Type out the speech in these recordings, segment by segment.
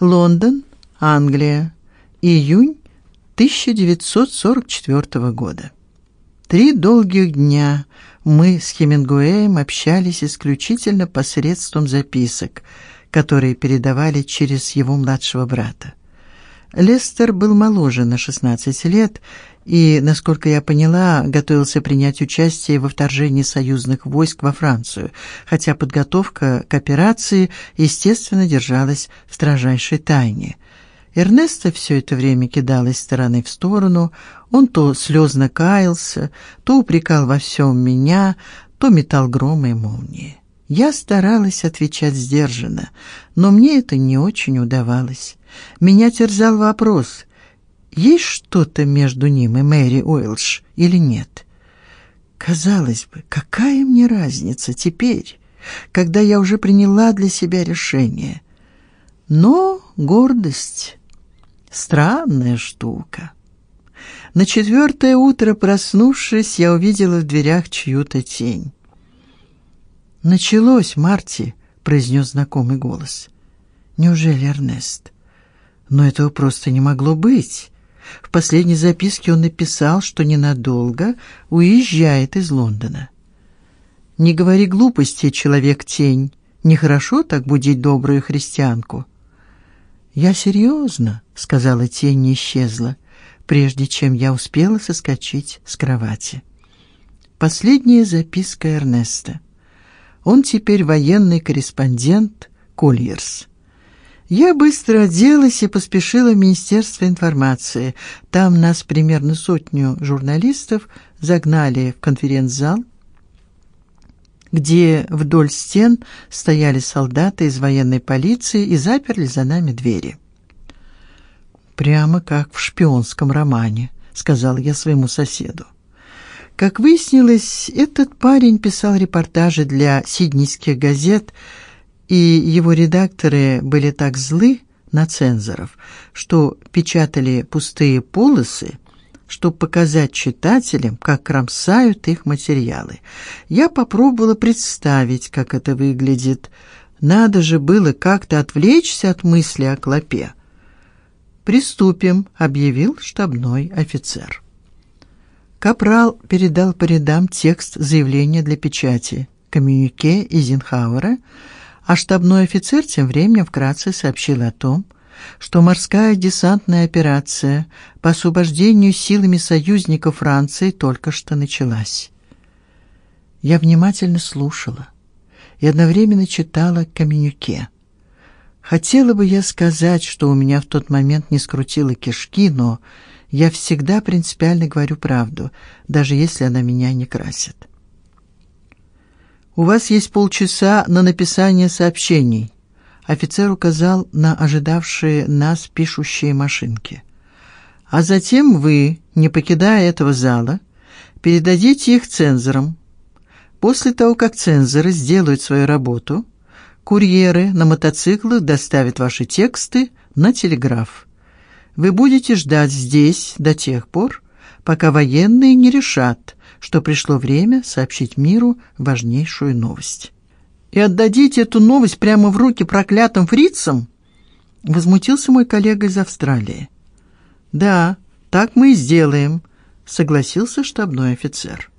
Лондон, Англия, июнь 1944 года. Три долгих дня мы с Хемингуэем общались исключительно посредством записок, которые передавали через его младшего брата. Лестер был моложе на 16 лет и, насколько я поняла, готовился принять участие во вторжении союзных войск во Францию, хотя подготовка к операции, естественно, держалась в строжайшей тайне. Эрнесто все это время кидал из стороны в сторону, он то слезно каялся, то упрекал во всем меня, то метал громы и молнии. Я старалась отвечать сдержанно, но мне это не очень удавалось. Меня терзал вопрос: есть что-то между ним и Мэри Уэлш или нет? Казалось бы, какая мне разница теперь, когда я уже приняла для себя решение? Но гордость странная штука. На четвертое утро, проснувшись, я увидела в дверях чью-то тень. Началось, Марти, произнес знакомый голос. Неужели Эрнест? Но этого просто не могло быть. В последней записке он написал, что ненадолго уезжает из Лондона. Не говори глупости, человек-тень. Нехорошо так будить добрую христианку. Я серьезно, сказала тень и исчезла, прежде чем я успела соскочить с кровати. Последняя записка Эрнеста. Он теперь военный корреспондент Кольерс. Я быстро оделась и поспешила в Министерство информации. Там нас примерно сотню журналистов загнали в конференц-зал, где вдоль стен стояли солдаты из военной полиции и заперли за нами двери. Прямо как в шпионском романе, сказал я своему соседу. Как выяснилось, этот парень писал репортажи для сиднейских газет, и его редакторы были так злы на цензоров, что печатали пустые полосы, чтобы показать читателям, как кромсают их материалы. Я попробовала представить, как это выглядит. Надо же было как-то отвлечься от мысли о клопе. Приступим, объявил штабной офицер. Капрал передал по рядам текст заявления для печати, коммюнике Изенхауэра, а штабной офицер тем временем вкратце сообщил о том, что морская десантная операция по освобождению силами союзников Франции только что началась. Я внимательно слушала и одновременно читала коммюнике. Хотела бы я сказать, что у меня в тот момент не скрутило кишки, но я всегда принципиально говорю правду, даже если она меня не красит. У вас есть полчаса на написание сообщений. Офицер указал на ожидавшие нас пишущие машинки. А затем вы, не покидая этого зала, передадите их цензорам. После того, как цензоры сделают свою работу, курьеры на мотоциклах доставят ваши тексты на телеграф. Вы будете ждать здесь до тех пор, пока военные не решат, что пришло время сообщить миру важнейшую новость. И отдадите эту новость прямо в руки проклятым фрицам? возмутился мой коллега из Австралии. Да, так мы и сделаем, согласился штабной офицер.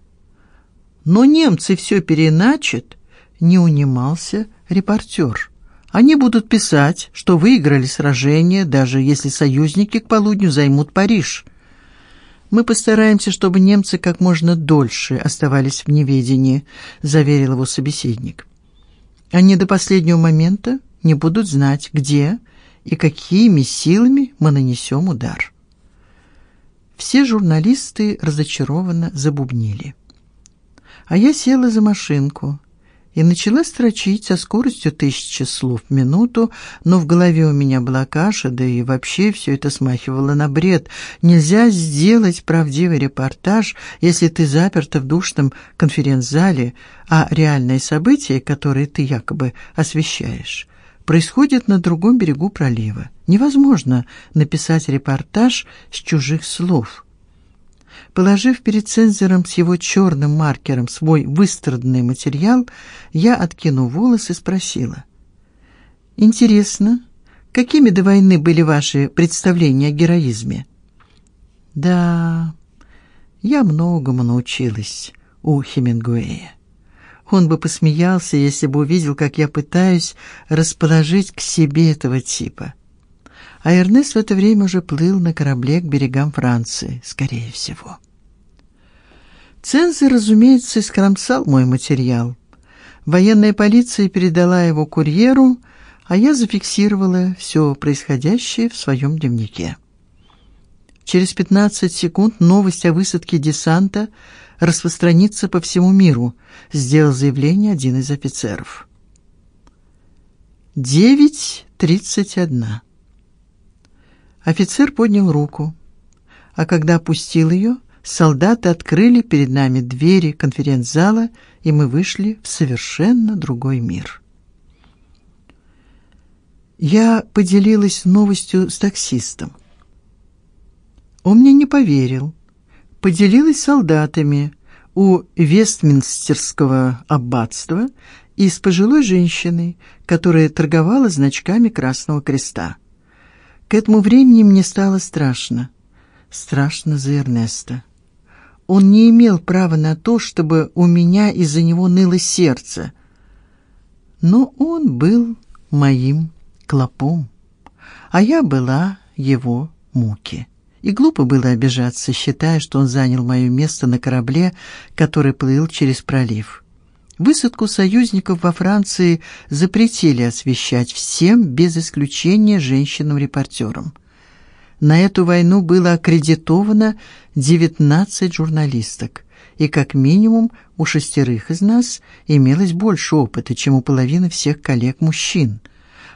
Но немцы все переначат, не унимался репортер. Они будут писать, что выиграли сражение, даже если союзники к полудню займут Париж. Мы постараемся, чтобы немцы как можно дольше оставались в неведении, заверил его собеседник. Они до последнего момента не будут знать, где и какими силами мы нанесем удар. Все журналисты разочарованно забубнили. А я села за машинку и начала строчить со скоростью тысячи слов в минуту, но в голове у меня была каша, да и вообще все это смахивало на бред. Нельзя сделать правдивый репортаж, если ты заперта в душном конференц-зале, а реальные события, которые ты якобы освещаешь, происходят на другом берегу пролива. Невозможно написать репортаж с чужих слов. Положив перед цензором с его черным маркером свой выстраданный материал, я откинув волосы, спросила: "Интересно, Какими до войны были ваши представления о героизме? Да, я многому научилась у Хемингуэя. Он бы посмеялся, если бы увидел, как я пытаюсь расположить к себе этого типа. А Эрнест в это время уже плыл на корабле к берегам Франции, скорее всего. Цензор, разумеется, скромсал мой материал. Военная полиция передала его курьеру, а я зафиксировала все происходящее в своем дневнике. Через 15 секунд новость о высадке десанта распространится по всему миру, сделал заявление один из офицеров. 9:31. Офицер поднял руку, а когда опустил ее, солдаты открыли перед нами двери конференц-зала, и мы вышли в совершенно другой мир. Я поделилась новостью с таксистом. Он мне не поверил. Поделилась солдатами у Вестминстерского аббатства и с пожилой женщиной, которая торговала значками Красного Креста. К этому времени мне стало страшно. Страшно за Эрнеста. Он не имел права на то, чтобы у меня из-за него ныло сердце. Но он был моим клопом, а я была его муки. И глупо было обижаться, считая, что он занял мое место на корабле, который плыл через пролив. Высадку союзников во Франции запретили освещать всем без исключения женщинам-репортерам. На эту войну было аккредитовано 19 журналисток, и как минимум у шестерых из нас имелось больше опыта, чем у половины всех коллег-мужчин.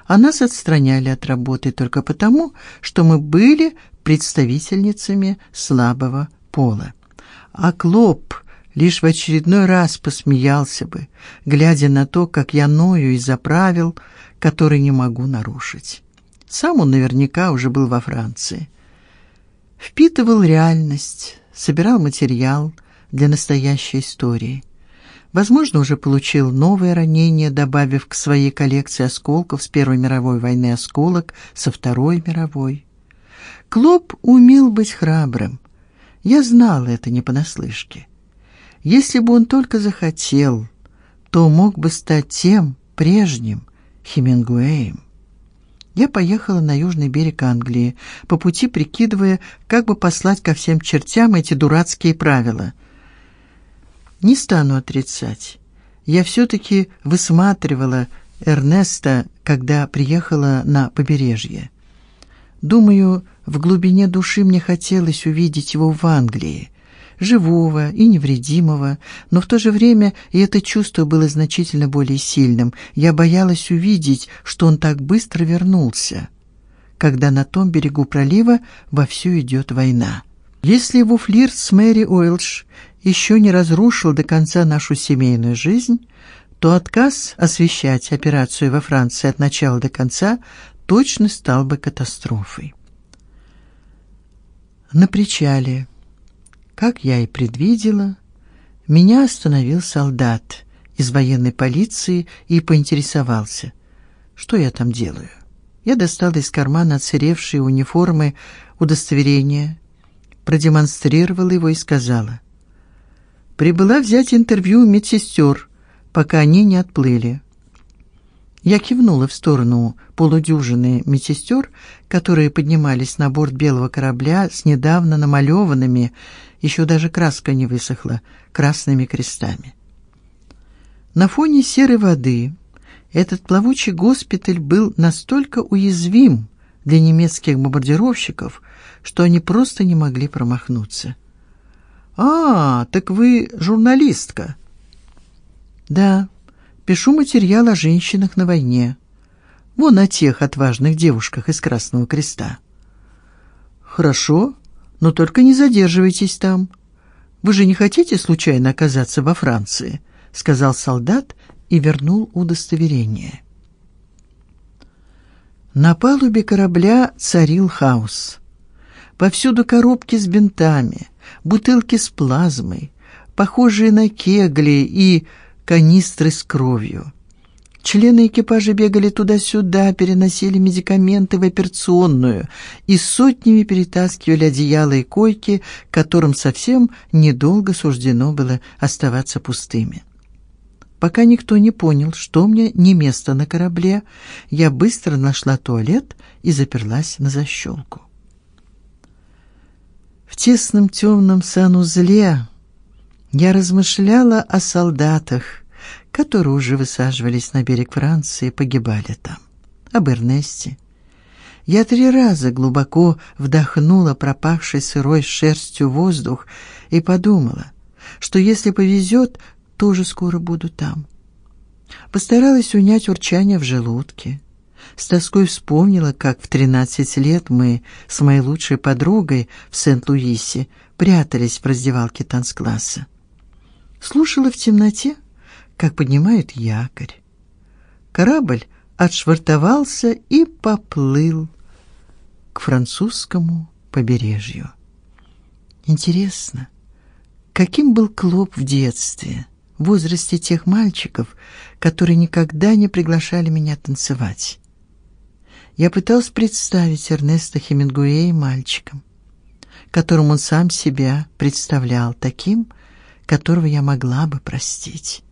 А нас отстраняли от работы только потому, что мы были представительницами слабого пола. А Клоп лишь в очередной раз посмеялся бы, глядя на то, как я ною из-за правил, которые не могу нарушить. Сам он наверняка уже был во Франции. Впитывал реальность, собирал материал для настоящей истории. Возможно, уже получил новое ранение, добавив к своей коллекции осколков с Первой мировой войны осколок со Второй мировой. Клоп умел быть храбрым. Я знал это не понаслышке. Если бы он только захотел, то мог бы стать тем прежним Хемингуэем. Я поехала на южный берег Англии, по пути прикидывая, как бы послать ко всем чертям эти дурацкие правила. Не стану отрицать. Я все таки высматривала Эрнеста, когда приехала на побережье. Думаю, в глубине души мне хотелось увидеть его в Англии живого и невредимого, но в то же время и это чувство было значительно более сильным. Я боялась увидеть, что он так быстро вернулся, когда на том берегу пролива вовсю идет война. Если его флирт с Мэри Уэлш еще не разрушил до конца нашу семейную жизнь, то отказ освещать операцию во Франции от начала до конца точно стал бы катастрофой. На причале как я и предвидела, меня остановил солдат из военной полиции и поинтересовался, что я там делаю. Я достала из кармана отсыревшие униформы удостоверение, продемонстрировала его и сказала: "Прибыла взять интервью у медсестер, пока они не отплыли". Я кивнула в сторону полудюжины медсестер, которые поднимались на борт белого корабля с недавно намалеванными еще даже краска не высохла, красными крестами. На фоне серой воды этот плавучий госпиталь был настолько уязвим для немецких бомбардировщиков, что они просто не могли промахнуться. А, так вы журналистка. Да, пишу материал о женщинах на войне. Вон о тех отважных девушках из Красного Креста. Хорошо, но только не задерживайтесь там. Вы же не хотите случайно оказаться во Франции, сказал солдат и вернул удостоверение. На палубе корабля царил хаос. Повсюду коробки с бинтами, бутылки с плазмой, похожие на кегли и канистры с кровью. Члены экипажа бегали туда-сюда, переносили медикаменты в операционную и сотнями перетаскивали одеяла и койки, которым совсем недолго суждено было оставаться пустыми. Пока никто не понял, что мне не место на корабле, я быстро нашла туалет и заперлась на защелку. В тесном темном санузле я размышляла о солдатах, которые уже высаживались на берег Франции и погибали там. Об Эрнесте. Я три раза глубоко вдохнула пропахший сырой шерстью воздух и подумала, что если повезет, тоже скоро буду там. Постаралась унять урчание в желудке. С тоской вспомнила, как в тринадцать лет мы с моей лучшей подругой в Сент-Луисе прятались в раздевалке танцкласса. Слушала в темноте, как поднимают якорь. Корабль отшвартовался и поплыл к французскому побережью. Интересно, каким был Клоп в детстве, в возрасте тех мальчиков, которые никогда не приглашали меня танцевать. Я пыталась представить Эрнеста Хемингуэя мальчиком, которым он сам себя представлял таким, которого я могла бы простить.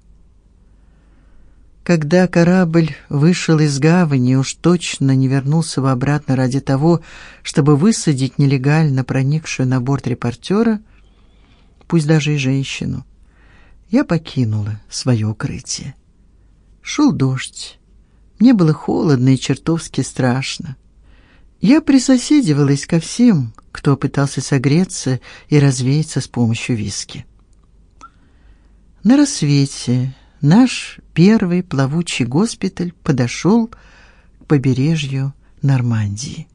Когда корабль вышел из гавани, уж точно не вернулся в обратно ради того, чтобы высадить нелегально проникшую на борт репортера, пусть даже и женщину. Я покинула свое укрытие. Шел дождь. Мне было холодно и чертовски страшно. Я присоседивалась ко всем, кто пытался согреться и развеяться с помощью виски. На рассвете наш первый плавучий госпиталь подошел к побережью Нормандии.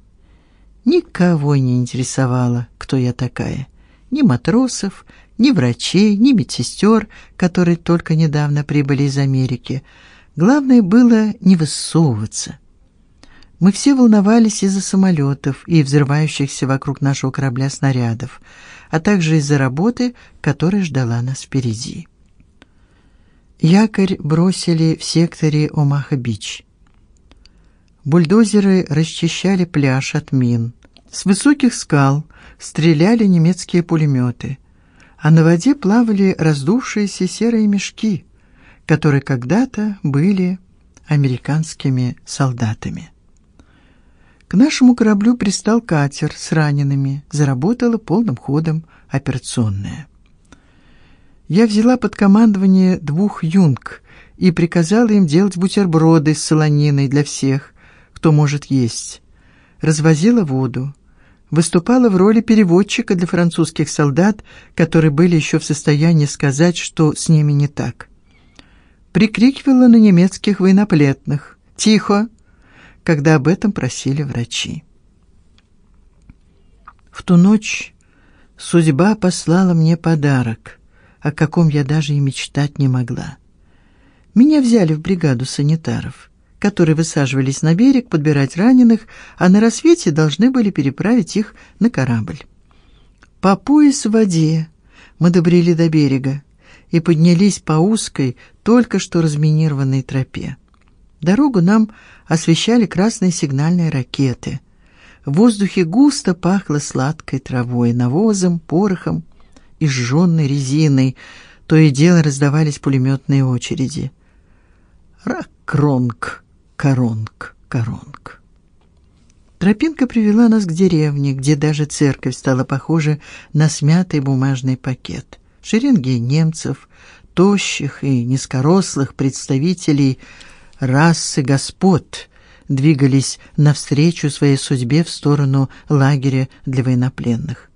Никого не интересовало, кто я такая. Ни матросов, ни врачей, ни медсестер, которые только недавно прибыли из Америки. Главное было не высовываться. Мы все волновались из-за самолетов и взрывающихся вокруг нашего корабля снарядов, а также из-за работы, которая ждала нас впереди. Якорь бросили в секторе Омаха-Бич. Бульдозеры расчищали пляж от мин. С высоких скал стреляли немецкие пулеметы, а на воде плавали раздувшиеся серые мешки, которые когда-то были американскими солдатами. К нашему кораблю пристал катер с ранеными, заработала полным ходом операционная. Я взяла под командование двух юнг и приказала им делать бутерброды с солониной для всех, кто может есть. Развозила воду, выступала в роли переводчика для французских солдат, которые были еще в состоянии сказать, что с ними не так. Прикрикивала на немецких военнопленных: "Тихо!", когда об этом просили врачи. В ту ночь судьба послала мне подарок о каком я даже и мечтать не могла. Меня взяли в бригаду санитаров, которые высаживались на берег подбирать раненых, а на рассвете должны были переправить их на корабль. По пояс в воде мы добрели до берега и поднялись по узкой, только что разминированной тропе. Дорогу нам освещали красные сигнальные ракеты. В воздухе густо пахло сладкой травой, навозом, порохом и сжённой резиной, то и дело раздавались пулеметные очереди. Рак-кронг, коронг, коронг. Тропинка привела нас к деревне, где даже церковь стала похожа на смятый бумажный пакет. Шеренги немцев, тощих и низкорослых представителей расы господ, двигались навстречу своей судьбе в сторону лагеря для военнопленных.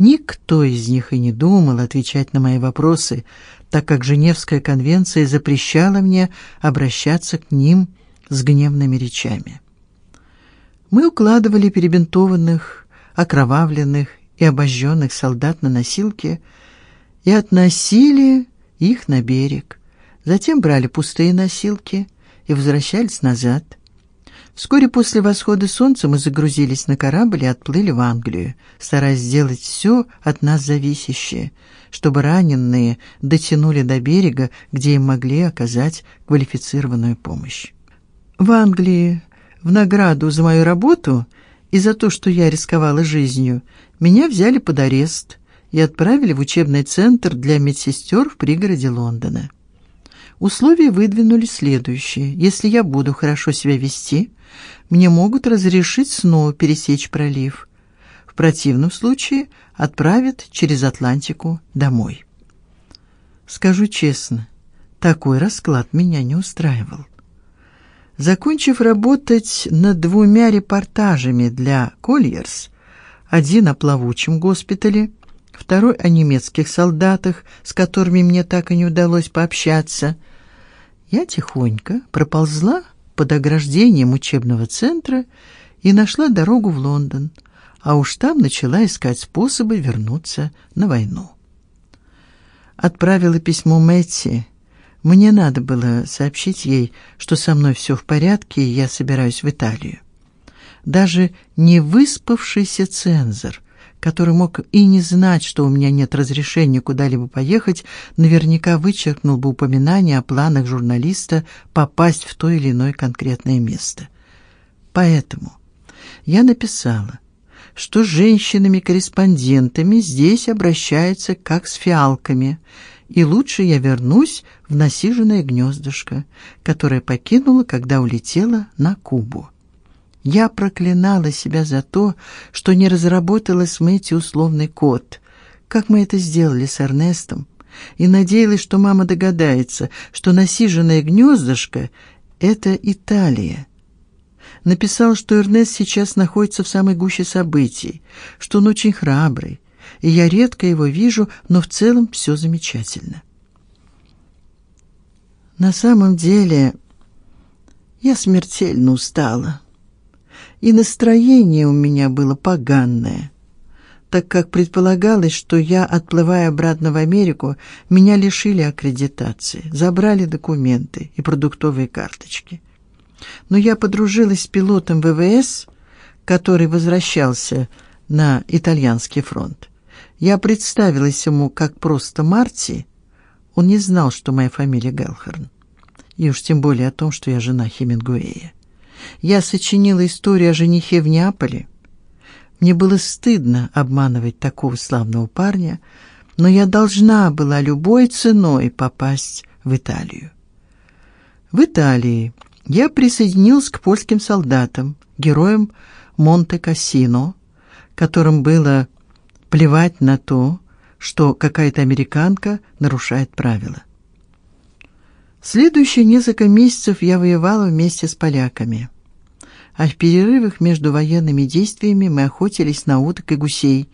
Никто из них и не думал отвечать на мои вопросы, так как Женевская конвенция запрещала мне обращаться к ним с гневными речами. Мы укладывали перебинтованных, окровавленных и обожженных солдат на носилки и относили их на берег. Затем брали пустые носилки и возвращались назад. Вскоре после восхода солнца мы загрузились на корабль и отплыли в Англию, стараясь сделать все от нас зависящее, чтобы раненые дотянули до берега, где им могли оказать квалифицированную помощь. В Англии в награду за мою работу и за то, что я рисковала жизнью, меня взяли под арест и отправили в учебный центр для медсестер в пригороде Лондона. Условия выдвинули следующие: если я буду хорошо себя вести, мне могут разрешить снова пересечь пролив. В противном случае отправят через Атлантику домой. Скажу честно, такой расклад меня не устраивал. Закончив работать над двумя репортажами для Colliers, один о плавучем госпитале, второй о немецких солдатах, с которыми мне так и не удалось пообщаться, я тихонько проползла под ограждением учебного центра и нашла дорогу в Лондон, а уж там начала искать способы вернуться на войну. Отправила письмо Мэтти. Мне надо было сообщить ей, что со мной все в порядке и я собираюсь в Италию. Даже не выспавшийся цензор который мог и не знать, что у меня нет разрешения куда-либо поехать, наверняка вычеркнул бы упоминание о планах журналиста попасть в то или иное конкретное место. Поэтому я написала, что с женщинами-корреспондентами здесь обращаются как с фиалками, и лучше я вернусь в насиженное гнездышко, которое покинула, когда улетела на Кубу. Я проклинала себя за то, что не разработала с Мэти условный код, как мы это сделали с Эрнестом, и надеялась, что мама догадается, что насиженное гнездышко — это Италия. Написал, что Эрнест сейчас находится в самой гуще событий, что он очень храбрый, и я редко его вижу, но в целом все замечательно. На самом деле я смертельно устала и настроение у меня было поганое, так как предполагалось, что я, отплывая обратно в Америку, меня лишили аккредитации, забрали документы и продуктовые карточки. Но я подружилась с пилотом ВВС, который возвращался на итальянский фронт. Я представилась ему как просто Марти. Он не знал, что моя фамилия Гелхерн, и уж тем более о том, что я жена Хемингуэя. Я сочинила историю о женихе в Неаполе. Мне было стыдно обманывать такого славного парня, но я должна была любой ценой попасть в Италию. В Италии я присоединилась к польским солдатам, героям Монте-Кассино, которым было плевать на то, что какая-то американка нарушает правила. Следующие несколько месяцев я воевала вместе с поляками. А в перерывах между военными действиями мы охотились на уток и гусей,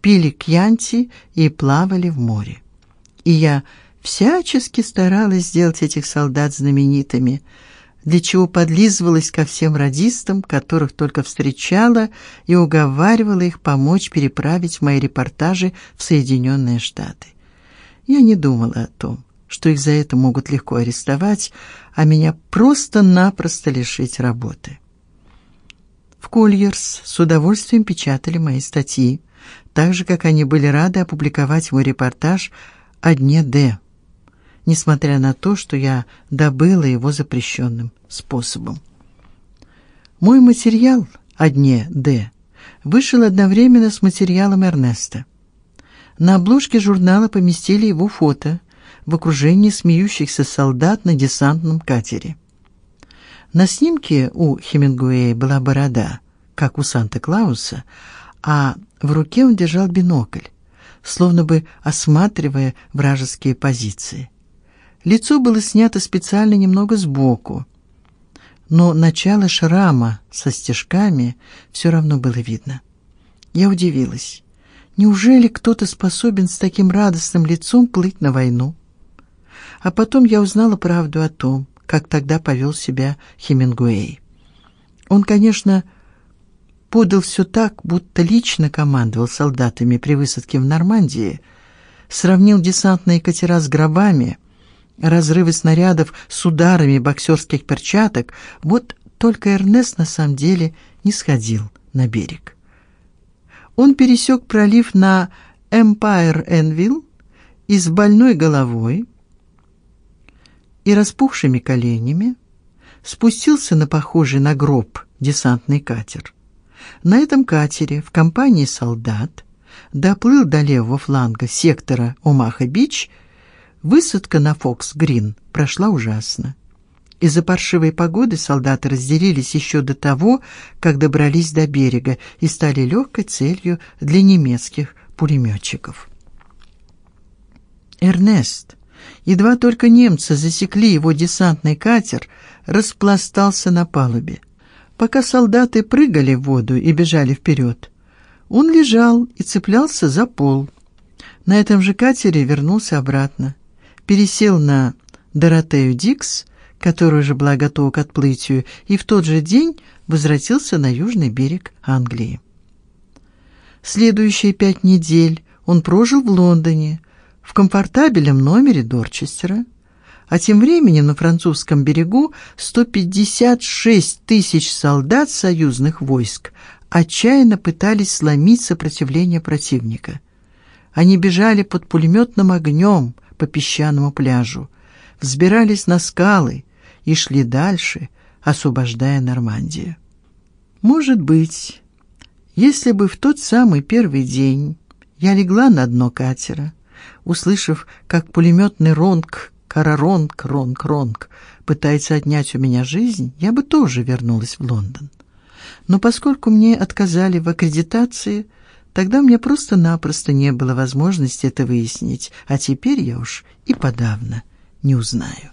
пили кьянти и плавали в море. И я всячески старалась сделать этих солдат знаменитыми, для чего подлизывалась ко всем радистам, которых только встречала, и уговаривала их помочь переправить мои репортажи в Соединенные Штаты. Я не думала о том, что их за это могут легко арестовать, а меня просто-напросто лишить работы. В Кольерс с удовольствием печатали мои статьи, так же как они были рады опубликовать мой репортаж о дне Д. Несмотря на то, что я добыла его запрещенным способом. Мой материал о дне Д вышел одновременно с материалом Эрнеста. На обложке журнала поместили его фото в окружении смеющихся солдат на десантном катере. На снимке у Хемингуэя была борода, как у Санта-Клауса, а в руке он держал бинокль, словно бы осматривая вражеские позиции. Лицо было снято специально немного сбоку, но начало шрама со стежками все равно было видно. Я удивилась. Неужели кто-то способен с таким радостным лицом плыть на войну? А потом я узнала правду о том, как тогда повел себя Хемингуэй. Он, конечно, подал все так, будто лично командовал солдатами при высадке в Нормандии, сравнил десантные катера с гробами, разрывы снарядов с ударами боксерских перчаток. Вот Только Эрнест на самом деле не сходил на берег. Он пересек пролив на Эмпайр-Энвилл и с больной головой и распухшими коленями спустился на похожий на гроб десантный катер. На этом катере в компании солдат доплыл до левого фланга сектора Омаха-Бич. Высадка на Фокс-Грин прошла ужасно. Из-за паршивой погоды солдаты разделились еще до того, как добрались до берега и стали легкой целью для немецких пулеметчиков. Эрнест, едва только немцы засекли его десантный катер, распластался на палубе. Пока солдаты прыгали в воду и бежали вперед, он лежал и цеплялся за пол. На этом же катере вернулся обратно, пересел на Доротею Дикс, которая уже была готова к отплытию, и в тот же день возвратился на южный берег Англии. Следующие пять недель он прожил в Лондоне, в комфортабельном номере Дорчестера, а тем временем на французском берегу 156 тысяч солдат союзных войск отчаянно пытались сломить сопротивление противника. Они бежали под пулеметным огнем по песчаному пляжу, взбирались на скалы и шли дальше, освобождая Нормандию. Может быть, если бы в тот самый первый день я легла на дно катера, услышав, как пулеметный ронг караронг ронг ронг пытается отнять у меня жизнь, я бы тоже вернулась в Лондон. Но поскольку мне отказали в аккредитации, тогда мне просто-напросто не было возможности это выяснить, а теперь я уж и подавно не узнаю.